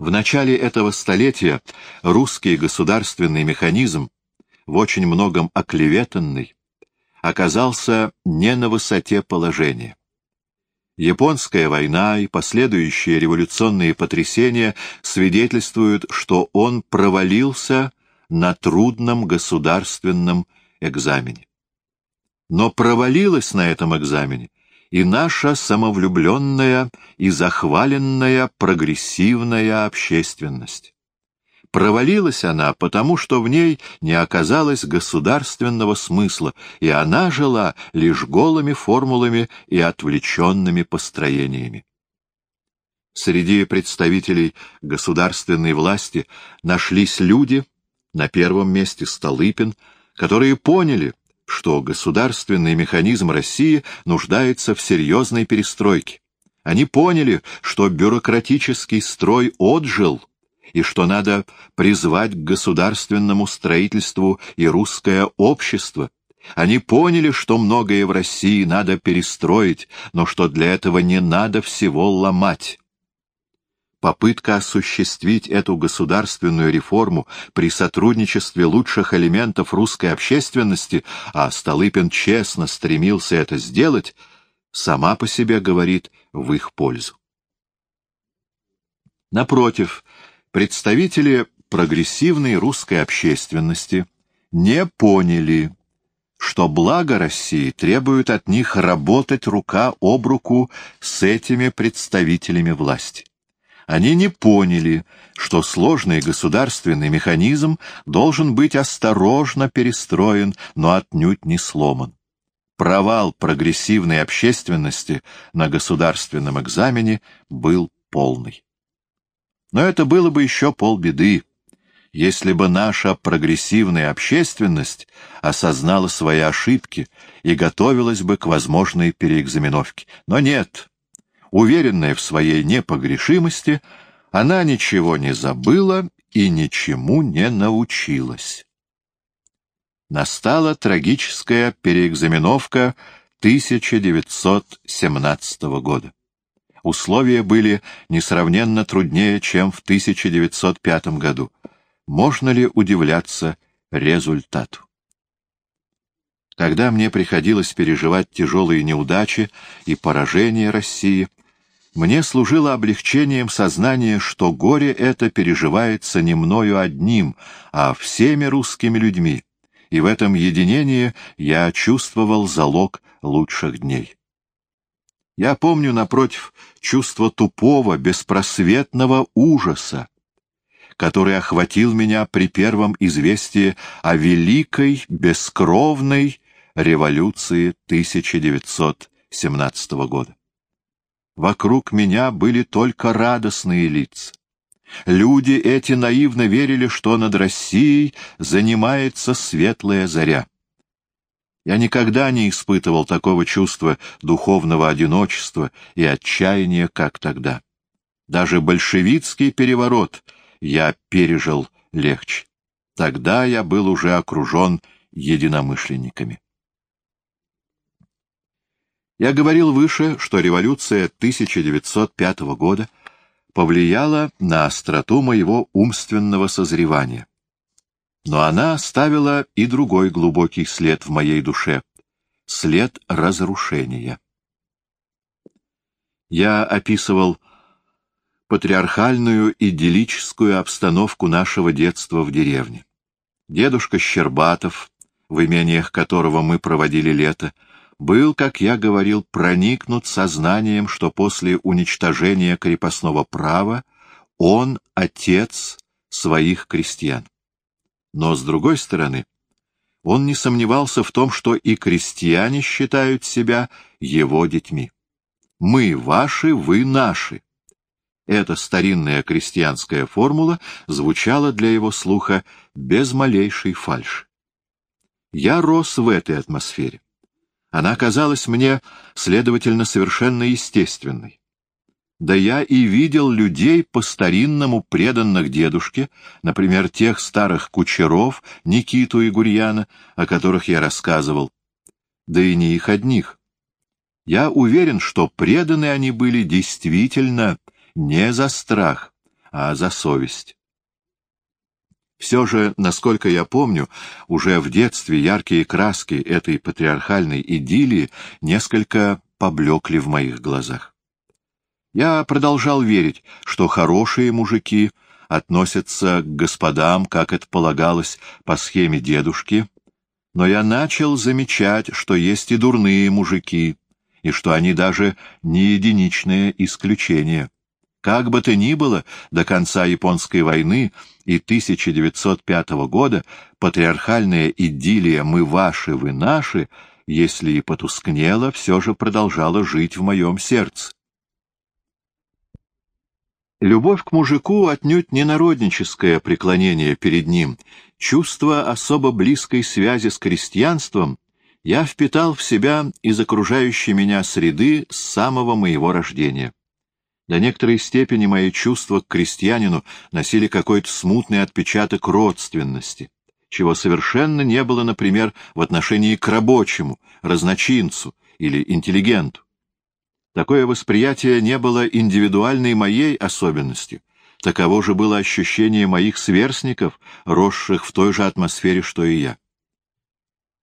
В начале этого столетия русский государственный механизм, в очень многом оклеветанный, оказался не на высоте положения. Японская война и последующие революционные потрясения свидетельствуют, что он провалился на трудном государственном экзамене. Но провалилась на этом экзамене и наша самовлюбленная и захваленная прогрессивная общественность. Провалилась она, потому что в ней не оказалось государственного смысла, и она жила лишь голыми формулами и отвлеченными построениями. Среди представителей государственной власти нашлись люди, на первом месте Столыпин, которые поняли, что государственный механизм России нуждается в серьезной перестройке. Они поняли, что бюрократический строй отжил, и что надо призвать к государственному строительству и русское общество. Они поняли, что многое в России надо перестроить, но что для этого не надо всего ломать попытка осуществить эту государственную реформу при сотрудничестве лучших элементов русской общественности, а Столыпин честно стремился это сделать, сама по себе говорит в их пользу. Напротив, представители прогрессивной русской общественности не поняли, что благо России требует от них работать рука об руку с этими представителями власти. Они не поняли, что сложный государственный механизм должен быть осторожно перестроен, но отнюдь не сломан. Провал прогрессивной общественности на государственном экзамене был полный. Но это было бы еще полбеды, если бы наша прогрессивная общественность осознала свои ошибки и готовилась бы к возможной переэкзаменовке. Но нет, Уверенная в своей непогрешимости, она ничего не забыла и ничему не научилась. Настала трагическая переэкзаменовка 1917 года. Условия были несравненно труднее, чем в 1905 году. Можно ли удивляться результату? Когда мне приходилось переживать тяжелые неудачи и поражения России, мне служило облегчением сознание, что горе это переживается не мною одним, а всеми русскими людьми, и в этом единении я чувствовал залог лучших дней. Я помню, напротив, чувство тупого, беспросветного ужаса, который охватил меня при первом известии о великой, бескровной революции 1917 года. Вокруг меня были только радостные лица. Люди эти наивно верили, что над Россией занимается светлая заря. Я никогда не испытывал такого чувства духовного одиночества и отчаяния, как тогда. Даже большевистский переворот я пережил легче. Тогда я был уже окружен единомышленниками. Я говорил выше, что революция 1905 года повлияла на остроту моего умственного созревания. Но она оставила и другой глубокий след в моей душе — след разрушения. Я описывал патриархальную идиллическую обстановку нашего детства в деревне. Дедушка Щербатов, в имениях которого мы проводили лето, — был, как я говорил, проникнут сознанием, что после уничтожения крепостного права он отец своих крестьян. Но, с другой стороны, он не сомневался в том, что и крестьяне считают себя его детьми. «Мы ваши, вы наши». Эта старинная крестьянская формула звучала для его слуха без малейшей фальши. Я рос в этой атмосфере. Она казалась мне, следовательно, совершенно естественной. Да я и видел людей по-старинному преданных дедушке, например, тех старых кучеров, Никиту и Гурьяна, о которых я рассказывал. Да и не их одних. Я уверен, что преданы они были действительно не за страх, а за совесть. Все же, насколько я помню, уже в детстве яркие краски этой патриархальной идиллии несколько поблекли в моих глазах. Я продолжал верить, что хорошие мужики относятся к господам, как это полагалось по схеме дедушки, но я начал замечать, что есть и дурные мужики, и что они даже не единичное исключение. Как бы то ни было, до конца Японской войны и 1905 года патриархальная идиллия «мы ваши, вы наши», если и потускнела, все же продолжала жить в моем сердце. Любовь к мужику отнюдь не народническое преклонение перед ним. Чувство особо близкой связи с крестьянством я впитал в себя из окружающей меня среды с самого моего рождения. До некоторой степени мои чувства к крестьянину носили какой-то смутный отпечаток родственности, чего совершенно не было, например, в отношении к рабочему, разночинцу или интеллигенту. Такое восприятие не было индивидуальной моей особенностью. Таково же было ощущение моих сверстников, росших в той же атмосфере, что и я.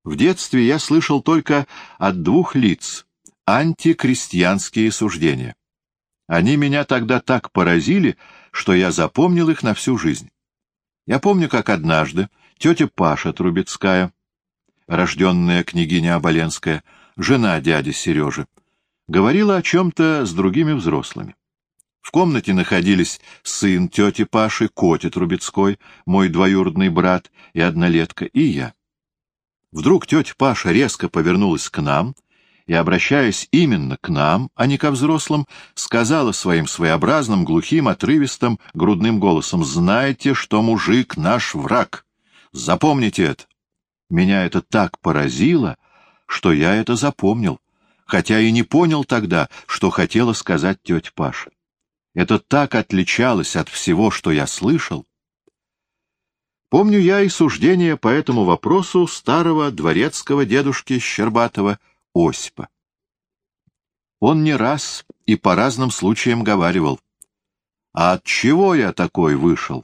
В детстве я слышал только от двух лиц антикрестьянские суждения. Они меня тогда так поразили, что я запомнил их на всю жизнь. Я помню, как однажды тетя Паша Трубецкая, рожденная княгиня Оболенская, жена дяди Сережи, говорила о чем-то с другими взрослыми. В комнате находились сын тети Паши, Котя Трубецкой, мой двоюродный брат и однолетка, и я. Вдруг тетя Паша резко повернулась к нам и, обращаясь именно к нам, а не ко взрослым, сказала своим своеобразным, глухим, отрывистым, грудным голосом, «Знайте, что мужик наш враг. Запомните это». Меня это так поразило, что я это запомнил, хотя и не понял тогда, что хотела сказать тетя Паша. Это так отличалось от всего, что я слышал, Помню я и суждение по этому вопросу старого дворецкого дедушки Щербатова Осипа. Он не раз и по разным случаям говаривал, «А от чего я такой вышел?»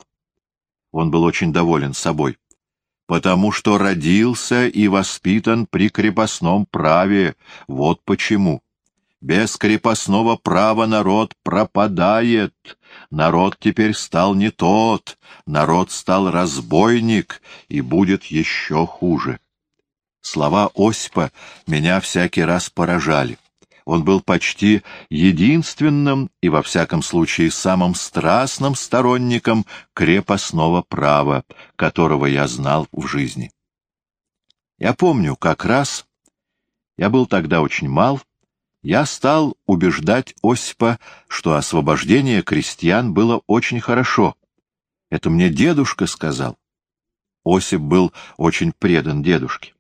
Он был очень доволен собой. «Потому что родился и воспитан при крепостном праве, вот почему». Без крепостного права народ пропадает. Народ теперь стал не тот, народ стал разбойник и будет еще хуже. Слова Осипа меня всякий раз поражали. Он был почти единственным и, во всяком случае, самым страстным сторонником крепостного права, которого я знал в жизни. Я помню, как раз, я был тогда очень мал, я стал убеждать Осипа, что освобождение крестьян было очень хорошо. Это мне дедушка сказал. Осип был очень предан дедушке.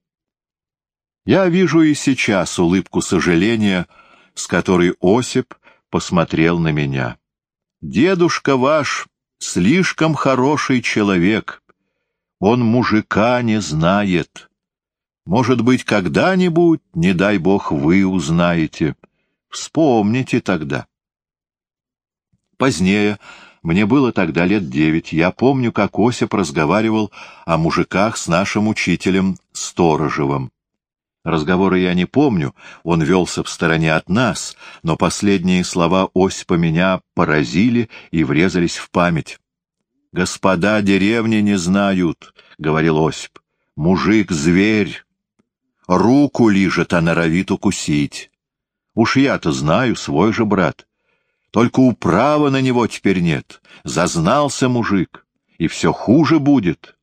Я вижу и сейчас улыбку сожаления, с которой Осип посмотрел на меня. Дедушка ваш слишком хороший человек. Он мужика не знает. Может быть, когда-нибудь, не дай бог, вы узнаете. Вспомните тогда. Позднее, мне было тогда лет девять, я помню, как Осип разговаривал о мужиках с нашим учителем Сторожевым. Разговора я не помню, он велся в стороне от нас, но последние слова Осипа меня поразили и врезались в память. «Господа деревни не знают», — говорил Осип, — «мужик — зверь, Руку лижет, а норовит укусить. Уж я-то знаю, свой же брат. Только управа на него теперь нет. Зазнался мужик, и все хуже будет.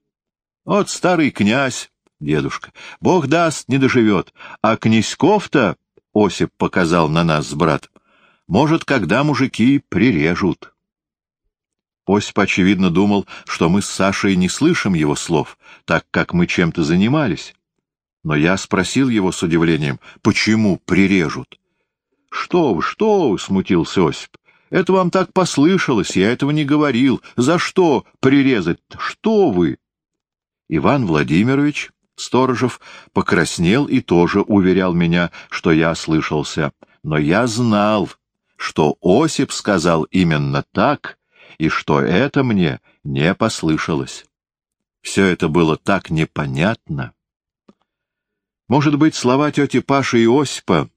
Вот старый князь, дедушка, бог даст, не доживет, а князьков-то, Осип показал на нас с братом, может, когда мужики прирежут. Осип, очевидно, думал, что мы с Сашей не слышим его слов, так как мы чем-то занимались. Но я спросил его с удивлением, почему прирежут? — Что вы, что вы, — смутился Осип. — Это вам так послышалось, я этого не говорил. За что прирезать Что вы? Иван Владимирович Сторожев покраснел и тоже уверял меня, что я слышался. Но я знал, что Осип сказал именно так, и что это мне не послышалось. Все это было так непонятно. Может быть, слова тети Паши и Осипа,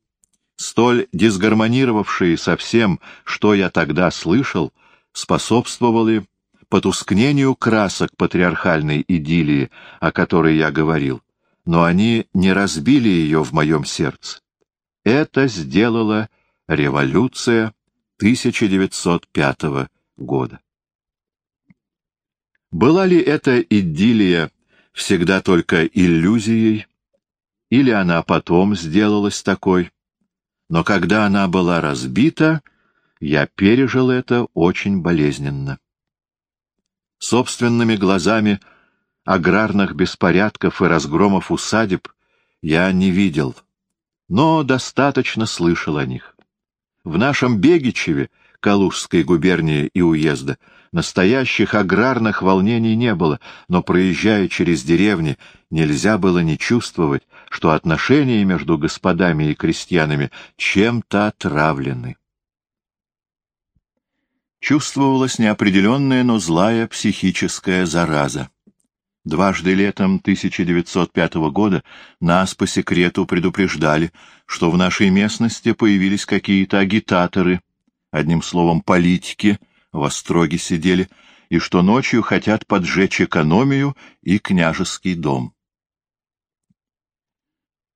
столь дисгармонировавшие со всем, что я тогда слышал, способствовали потускнению красок патриархальной идиллии, о которой я говорил, но они не разбили ее в моем сердце. Это сделала революция 1905 года. Была ли эта идиллия всегда только иллюзией, или она потом сделалась такой? Но когда она была разбита, я пережил это очень болезненно. Собственными глазами аграрных беспорядков и разгромов усадеб я не видел, но достаточно слышал о них. В нашем Бегичеве, Калужской губернии и уезда, настоящих аграрных волнений не было, но, проезжая через деревни, нельзя было не чувствовать, что отношения между господами и крестьянами чем-то отравлены. Чувствовалась неопределенная, но злая психическая зараза. Дважды летом 1905 года нас по секрету предупреждали, что в нашей местности появились какие-то агитаторы, одним словом, политики, в остроге сидели, и что ночью хотят поджечь экономию и княжеский дом.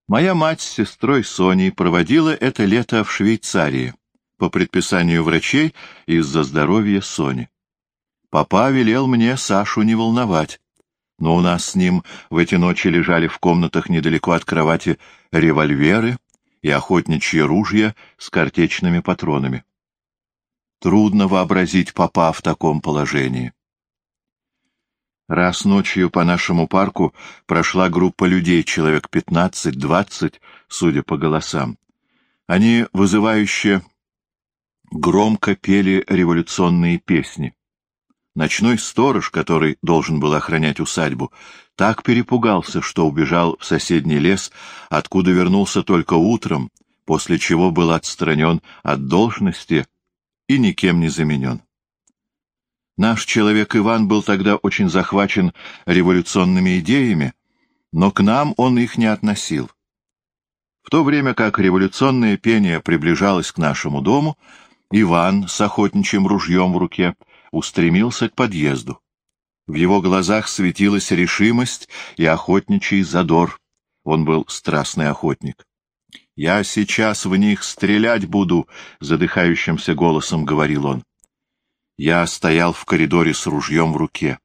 Моя мать с сестрой Соней проводила это лето в Швейцарии по предписанию врачей из-за здоровья Сони. Папа велел мне Сашу не волновать но у нас с ним в эти ночи лежали в комнатах недалеко от кровати револьверы и охотничьи ружья с картечными патронами. Трудно вообразить папа в таком положении. Раз ночью по нашему парку прошла группа людей, человек пятнадцать-двадцать, судя по голосам. Они вызывающе громко пели революционные песни. Ночной сторож, который должен был охранять усадьбу, так перепугался, что убежал в соседний лес, откуда вернулся только утром, после чего был отстранен от должности и никем не заменен. Наш человек Иван был тогда очень захвачен революционными идеями, но к нам он их не относил. В то время как революционное пение приближалось к нашему дому, Иван с охотничьим ружьем в руке устремился к подъезду. В его глазах светилась решимость и охотничий задор. Он был страстный охотник. «Я сейчас в них стрелять буду», — задыхающимся голосом говорил он. Я стоял в коридоре с ружьем в руке.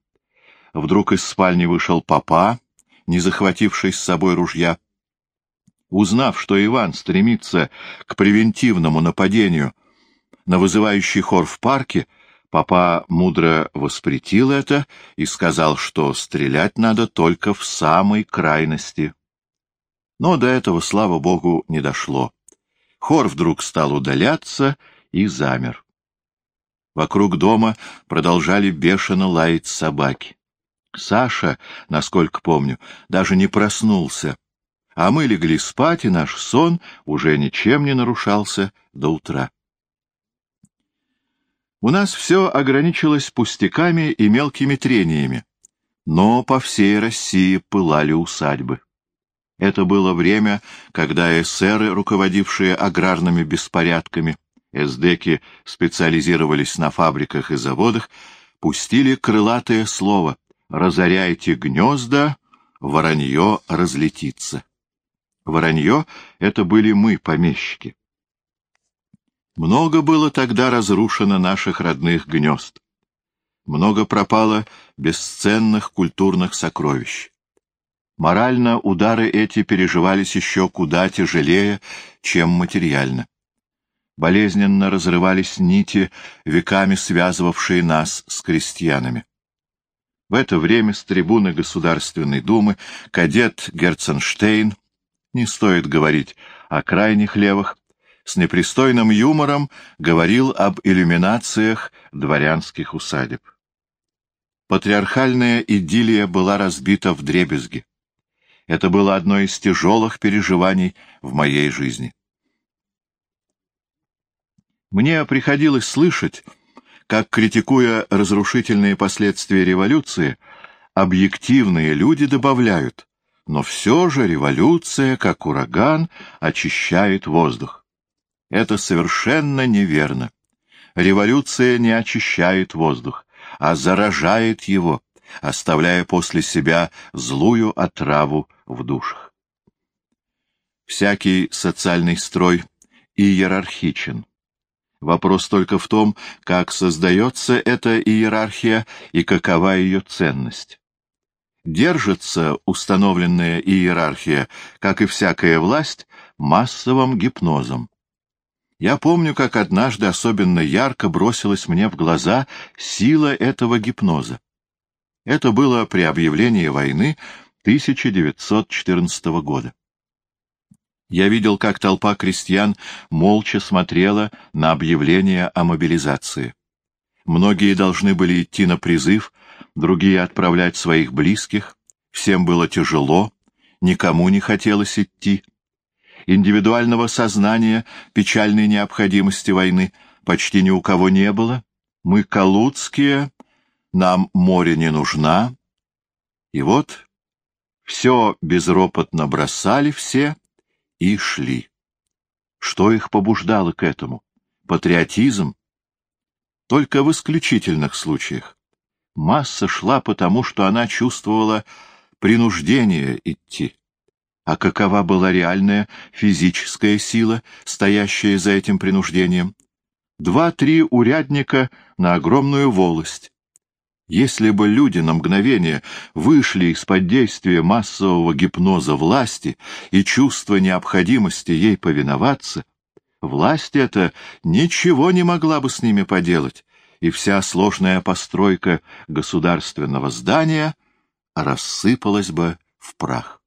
Вдруг из спальни вышел папа, не захвативший с собой ружья. Узнав, что Иван стремится к превентивному нападению на вызывающий хор в парке, Папа мудро воспретил это и сказал, что стрелять надо только в самой крайности. Но до этого, слава богу, не дошло. Хор вдруг стал удаляться и замер. Вокруг дома продолжали бешено лаять собаки. Саша, насколько помню, даже не проснулся, а мы легли спать, и наш сон уже ничем не нарушался до утра. У нас все ограничилось пустяками и мелкими трениями, но по всей России пылали усадьбы. Это было время, когда эсеры, руководившие аграрными беспорядками, эсдеки специализировались на фабриках и заводах, пустили крылатое слово «разоряйте гнезда, воронье разлетится». Воронье — это были мы, помещики. Много было тогда разрушено наших родных гнезд. Много пропало бесценных культурных сокровищ. Морально удары эти переживались еще куда тяжелее, чем материально. Болезненно разрывались нити, веками связывавшие нас с крестьянами. В это время с трибуны Государственной Думы кадет Герценштейн, не стоит говорить о крайних левых, с непристойным юмором говорил об иллюминациях дворянских усадеб. Патриархальная идиллия была разбита в дребезги. Это было одно из тяжелых переживаний в моей жизни. Мне приходилось слышать, как, критикуя разрушительные последствия революции, объективные люди добавляют, но все же революция, как ураган, очищает воздух. Это совершенно неверно. Революция не очищает воздух, а заражает его, оставляя после себя злую отраву в душах. Всякий социальный строй иерархичен. Вопрос только в том, как создается эта иерархия и какова ее ценность. Держится установленная иерархия, как и всякая власть, массовым гипнозом. Я помню, как однажды особенно ярко бросилась мне в глаза сила этого гипноза. Это было при объявлении войны 1914 года. Я видел, как толпа крестьян молча смотрела на объявление о мобилизации. Многие должны были идти на призыв, другие отправлять своих близких. Всем было тяжело, никому не хотелось идти. Индивидуального сознания печальной необходимости войны почти ни у кого не было. Мы, калуцкие, нам море не нужна. И вот все безропотно бросали все и шли. Что их побуждало к этому? Патриотизм? Только в исключительных случаях. Масса шла потому, что она чувствовала принуждение идти. А какова была реальная физическая сила, стоящая за этим принуждением? Два-три урядника на огромную волость. Если бы люди на мгновение вышли из-под действия массового гипноза власти и чувства необходимости ей повиноваться, власть эта ничего не могла бы с ними поделать, и вся сложная постройка государственного здания рассыпалась бы в прах.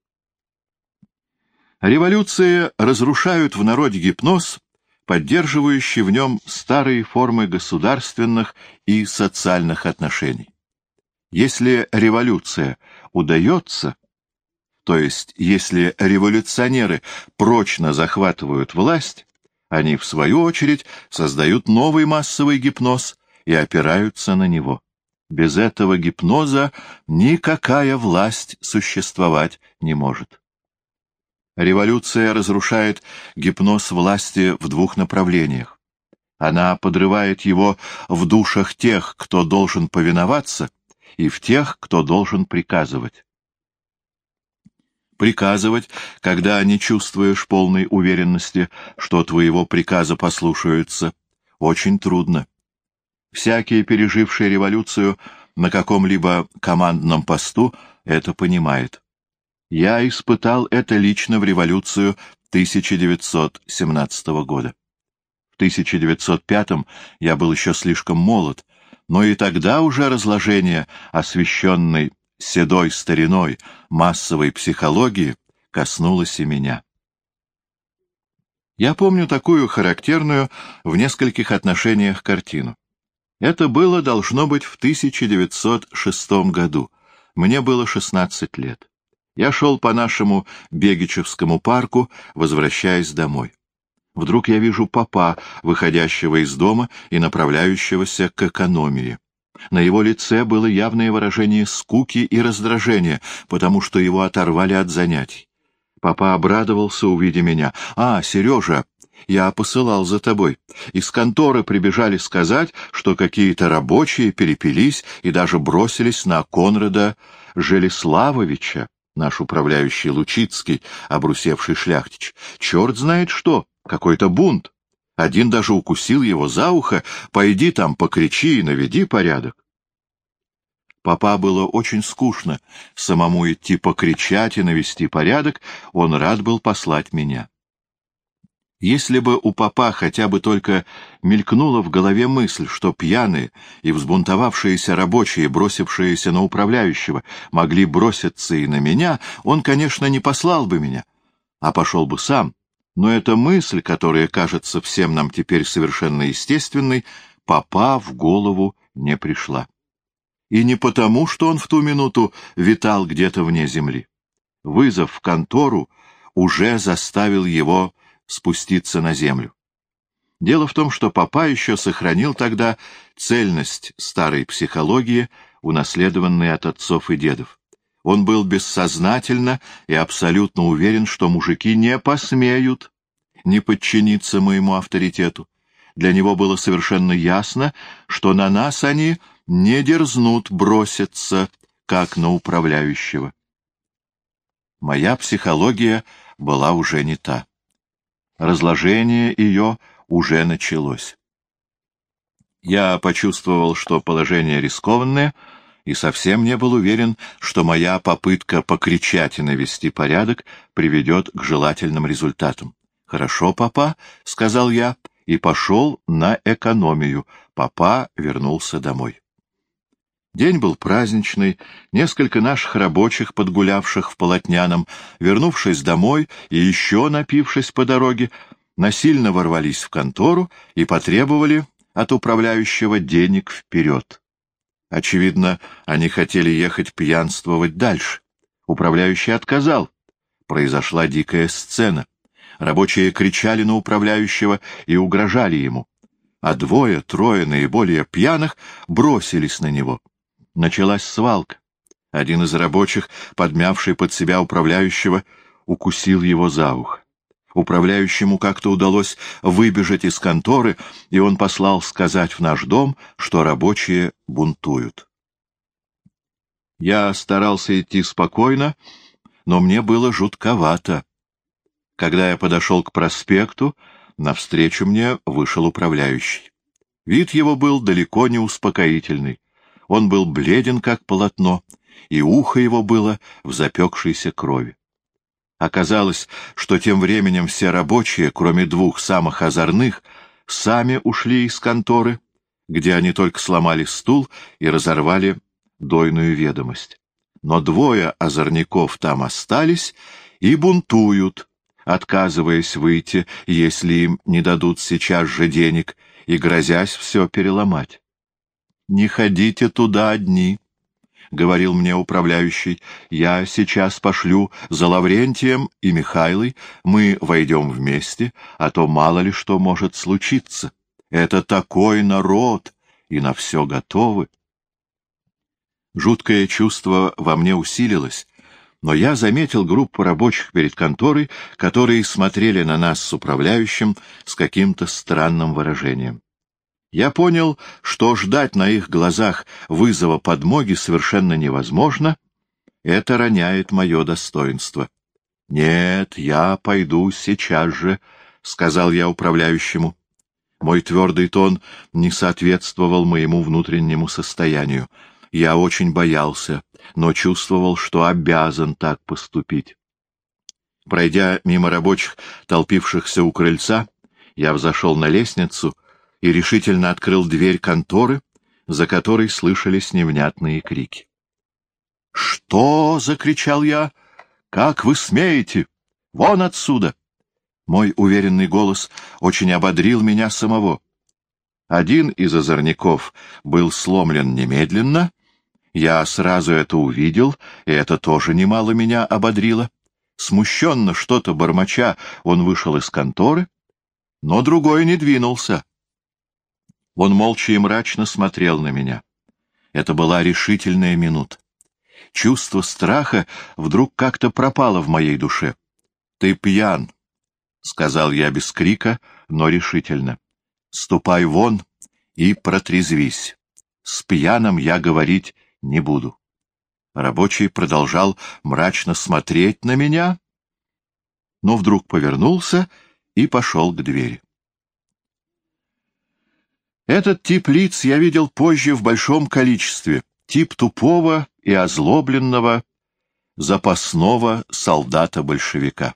Революции разрушают в народе гипноз, поддерживающий в нем старые формы государственных и социальных отношений. Если революция удается, то есть если революционеры прочно захватывают власть, они, в свою очередь, создают новый массовый гипноз и опираются на него. Без этого гипноза никакая власть существовать не может. Революция разрушает гипноз власти в двух направлениях. Она подрывает его в душах тех, кто должен повиноваться, и в тех, кто должен приказывать. Приказывать, когда не чувствуешь полной уверенности, что твоего приказа послушаются, очень трудно. Всякий, переживший революцию на каком-либо командном посту, это понимает. Я испытал это лично в революцию 1917 года. В 1905 я был еще слишком молод, но и тогда уже разложение, освещенной седой стариной массовой психологии, коснулось и меня. Я помню такую характерную в нескольких отношениях картину. Это было, должно быть, в 1906 году. Мне было 16 лет. Я шел по нашему Бегичевскому парку, возвращаясь домой. Вдруг я вижу папа, выходящего из дома и направляющегося к экономии. На его лице было явное выражение скуки и раздражения, потому что его оторвали от занятий. Папа обрадовался, увидя меня. «А, Сережа, я посылал за тобой. Из конторы прибежали сказать, что какие-то рабочие перепились и даже бросились на Конрада Желеславовича наш управляющий Лучицкий, обрусевший шляхтич. Черт знает что, какой-то бунт. Один даже укусил его за ухо, пойди там, покричи и наведи порядок. Папа было очень скучно самому идти покричать и навести порядок, он рад был послать меня. Если бы у папа хотя бы только мелькнула в голове мысль, что пьяные и взбунтовавшиеся рабочие, бросившиеся на управляющего, могли броситься и на меня, он, конечно, не послал бы меня, а пошел бы сам. Но эта мысль, которая кажется всем нам теперь совершенно естественной, папа в голову не пришла. И не потому, что он в ту минуту витал где-то вне земли. Вызов в контору уже заставил его спуститься на землю. Дело в том, что папа еще сохранил тогда цельность старой психологии, унаследованной от отцов и дедов. Он был бессознательно и абсолютно уверен, что мужики не посмеют не подчиниться моему авторитету. Для него было совершенно ясно, что на нас они не дерзнут броситься, как на управляющего. Моя психология была уже не та. Разложение ее уже началось. Я почувствовал, что положение рискованное, и совсем не был уверен, что моя попытка покричать и навести порядок приведет к желательным результатам. «Хорошо, папа», — сказал я, и пошел на экономию. Папа вернулся домой. День был праздничный, несколько наших рабочих, подгулявших в полотняном, вернувшись домой и еще напившись по дороге, насильно ворвались в контору и потребовали от управляющего денег вперед. Очевидно, они хотели ехать пьянствовать дальше. Управляющий отказал. Произошла дикая сцена. Рабочие кричали на управляющего и угрожали ему, а двое-трое наиболее пьяных бросились на него. Началась свалка. Один из рабочих, подмявший под себя управляющего, укусил его за ухо. Управляющему как-то удалось выбежать из конторы, и он послал сказать в наш дом, что рабочие бунтуют. Я старался идти спокойно, но мне было жутковато. Когда я подошел к проспекту, навстречу мне вышел управляющий. Вид его был далеко не успокоительный. Он был бледен, как полотно, и ухо его было в запекшейся крови. Оказалось, что тем временем все рабочие, кроме двух самых озорных, сами ушли из конторы, где они только сломали стул и разорвали дойную ведомость. Но двое озорников там остались и бунтуют, отказываясь выйти, если им не дадут сейчас же денег, и грозясь все переломать. «Не ходите туда одни», — говорил мне управляющий. «Я сейчас пошлю за Лаврентием и Михайлой, мы войдем вместе, а то мало ли что может случиться. Это такой народ, и на все готовы». Жуткое чувство во мне усилилось, но я заметил группу рабочих перед конторой, которые смотрели на нас с управляющим с каким-то странным выражением. Я понял, что ждать на их глазах вызова подмоги совершенно невозможно, это роняет мое достоинство. — Нет, я пойду сейчас же, — сказал я управляющему. Мой твердый тон не соответствовал моему внутреннему состоянию. Я очень боялся, но чувствовал, что обязан так поступить. Пройдя мимо рабочих, толпившихся у крыльца, я взошел на лестницу и решительно открыл дверь конторы, за которой слышались невнятные крики. «Что?» — закричал я. «Как вы смеете? Вон отсюда!» Мой уверенный голос очень ободрил меня самого. Один из озорников был сломлен немедленно, я сразу это увидел, и это тоже немало меня ободрило. Смущенно что-то бормоча, он вышел из конторы, но другой не двинулся. Он молча и мрачно смотрел на меня. Это была решительная минута. Чувство страха вдруг как-то пропало в моей душе. — Ты пьян, — сказал я без крика, но решительно. — Ступай вон и протрезвись. С пьяным я говорить не буду. Рабочий продолжал мрачно смотреть на меня, но вдруг повернулся и пошел к двери. Этот тип лиц я видел позже в большом количестве, тип тупого и озлобленного запасного солдата-большевика.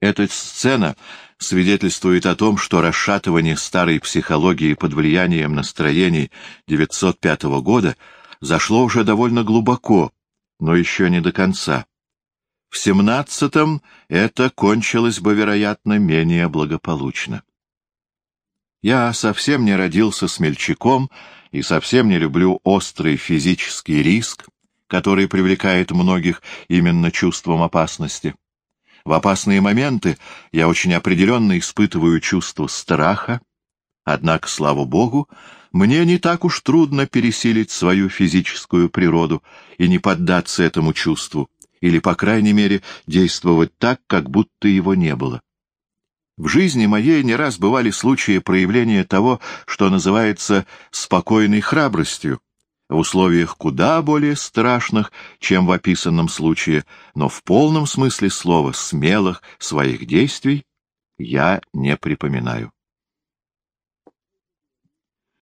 Эта сцена свидетельствует о том, что расшатывание старой психологии под влиянием настроений 905 года зашло уже довольно глубоко, но еще не до конца. В семнадцатом это кончилось бы, вероятно, менее благополучно. Я совсем не родился смельчаком и совсем не люблю острый физический риск, который привлекает многих именно чувством опасности. В опасные моменты я очень определенно испытываю чувство страха, однако, слава Богу, мне не так уж трудно пересилить свою физическую природу и не поддаться этому чувству, или, по крайней мере, действовать так, как будто его не было. В жизни моей не раз бывали случаи проявления того, что называется «спокойной храбростью», в условиях куда более страшных, чем в описанном случае, но в полном смысле слова смелых своих действий я не припоминаю.